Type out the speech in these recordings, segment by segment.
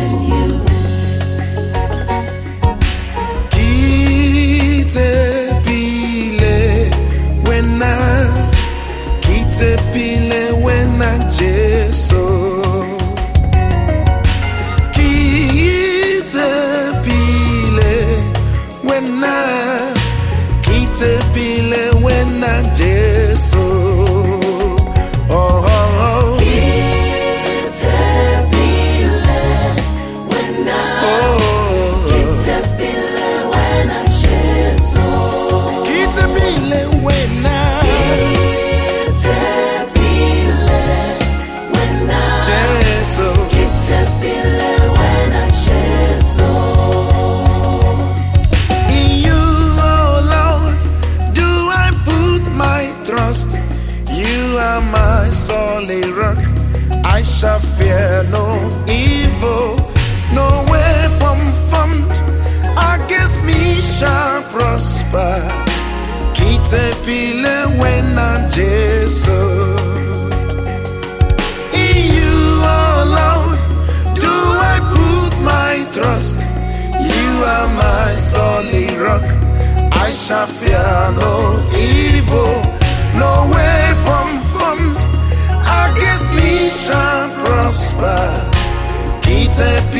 missing you. Kitepile wena, kitepile wena Jesu. Kitepile wena, kitepile wena I chase, oh Lord, do I put my trust? You are my solely rock. I shall fear no evil. No weapon formed against me shall prosper. I'm Jesus. In you, Lord, do I put my trust. You are my solid rock. I shall fear no evil. No weapon formed against me shall prosper. Kitepile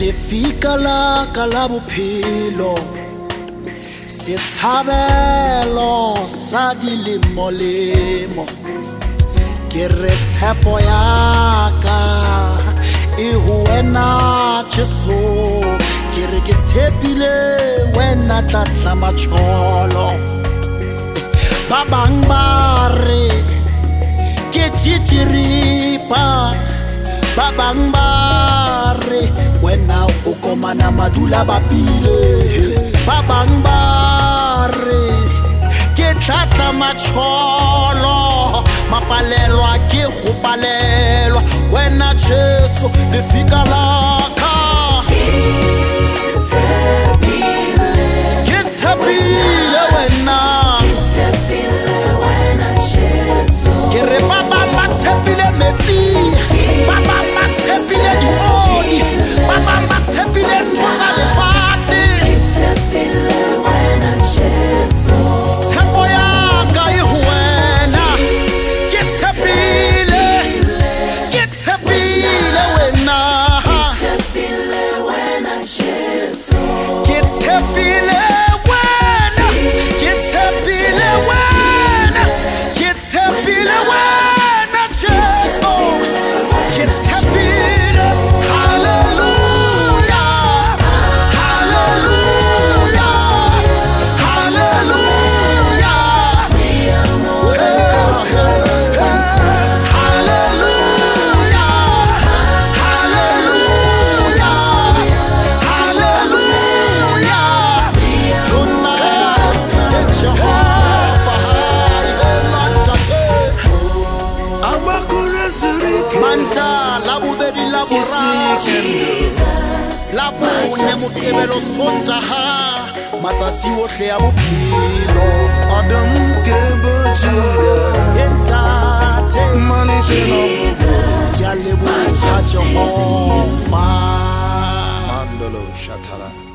lefika la ka la bophelo. Setshabelo sa dilemolemo ke re tshepo ya ka e ho wena jesu. Ke re ke tshepile wena tla matsholo ba bang ba re ke tšhitšhiripa ba bang ba re wena o komana madula bapile ba bang ba re ke tlatla matšholo mapalelwa ke go palelwa. Wena jesu lefika laka ke tshepile ke manta la bobedi la boraro la bone moqebelo sontaga matsatsi otlhe ya bophelo. Ọdụm nke bụ Juda, entate. Mmalite n'ọgwụgwụ. ke a leboga jehova Mandolo Shatala.